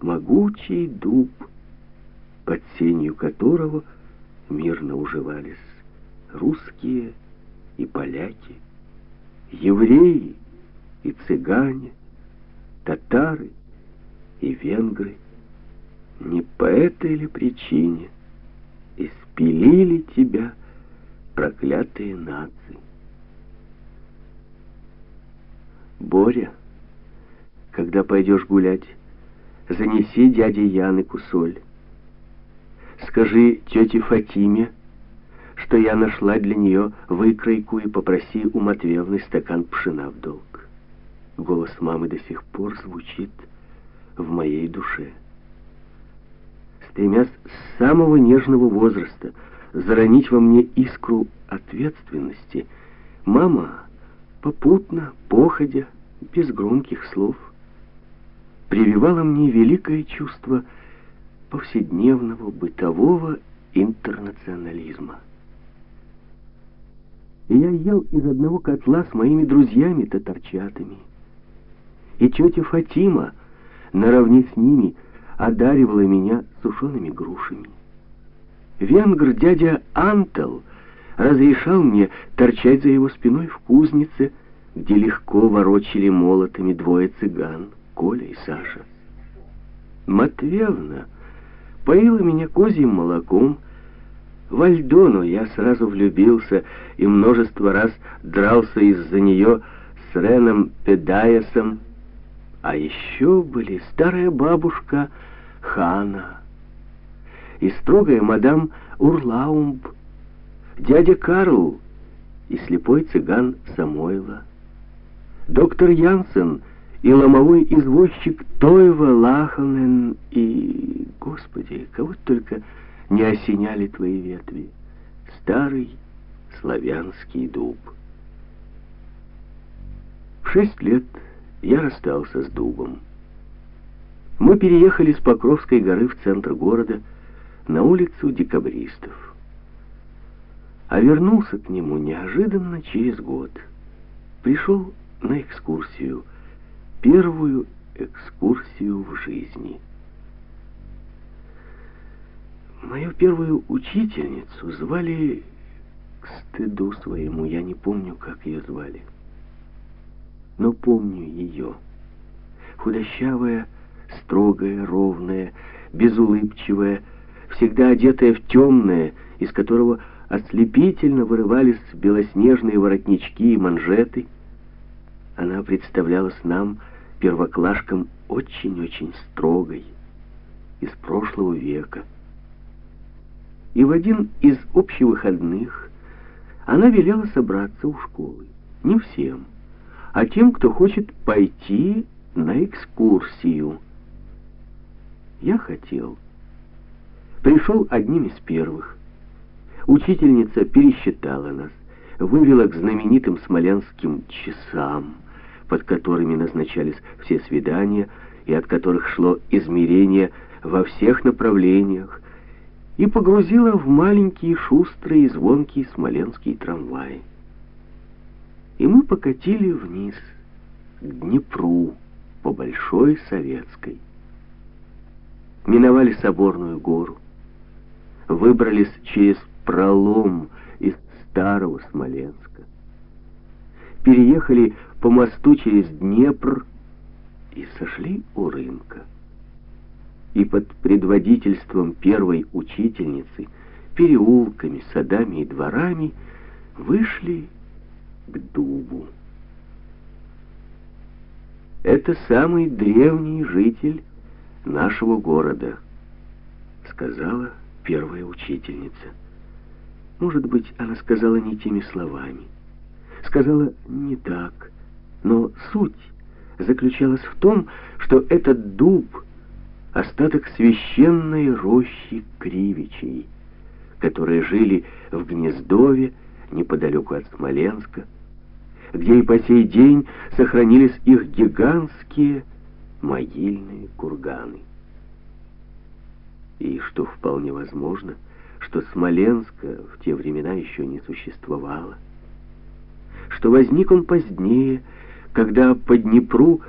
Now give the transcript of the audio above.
могучий дуб, под сенью которого мирно уживались русские и поляки, евреи и цыгане, татары и венгры. Не по этой ли причине испилили тебя проклятые нации? Боря, когда пойдешь гулять, занеси дяде Яны кусоль. Скажи тете Фатиме, что я нашла для нее выкройку и попроси у Матвеевны стакан пшена в долг. Голос мамы до сих пор звучит в моей душе. Стремясь с самого нежного возраста заронить во мне искру ответственности, мама попутно, походя, без громких слов, прививала мне великое чувство повседневного бытового интернационализма. И я ел из одного котла с моими друзьями-татарчатами. И тетя Фатима наравне с ними одаривала меня сушеными грушами. Венгр дядя Антел разрешал мне торчать за его спиной в кузнице, где легко ворочили молотами двое цыган, Коля и Саша. Матвеевна поила меня козьим молоком. В Альдону я сразу влюбился и множество раз дрался из-за нее с Реном Педаясом. А еще были старая бабушка Хана и строгая мадам Урлаумб, дядя Карл и слепой цыган Самойла, доктор Янсен и ломовой извозчик Тойва Лаханен и, Господи, кого только не осеняли твои ветви, старый славянский дуб. В шесть лет я расстался с дубом. Мы переехали с Покровской горы в центр города на улицу декабристов. А вернулся к нему неожиданно через год. Пришел на экскурсию – первую экскурсию в жизни. Мою первую учительницу звали к стыду своему, я не помню, как ее звали. Но помню ее. Худощавая, строгая, ровная, безулыбчивая, всегда одетая в темное, из которого ослепительно вырывались белоснежные воротнички и манжеты — она представлялась нам, первоклашкам, очень-очень строгой, из прошлого века. И в один из общевыходных она велела собраться у школы. Не всем, а тем, кто хочет пойти на экскурсию. Я хотел. Пришел одним из первых. Учительница пересчитала нас, вывела к знаменитым смоленским часам, под которыми назначались все свидания и от которых шло измерение во всех направлениях, и погрузила в маленькие, шустрые и звонкие смоленские трамваи. И мы покатили вниз, к Днепру, по Большой Советской. Миновали Соборную гору, выбрались через пролом из старого Смоленска, переехали по мосту через Днепр и сошли у рынка. И под предводительством первой учительницы переулками, садами и дворами вышли к дубу. «Это самый древний житель нашего города», — сказала первая учительница. Может быть, она сказала не теми словами. Сказала не так, но суть заключалась в том, что этот дуб — остаток священной рощи Кривичей, которые жили в Гнездове, неподалеку от Смоленска, где и по сей день сохранились их гигантские могильные курганы. И что вполне возможно, что Смоленска в те времена еще не существовало, что возник он позднее, когда по Днепру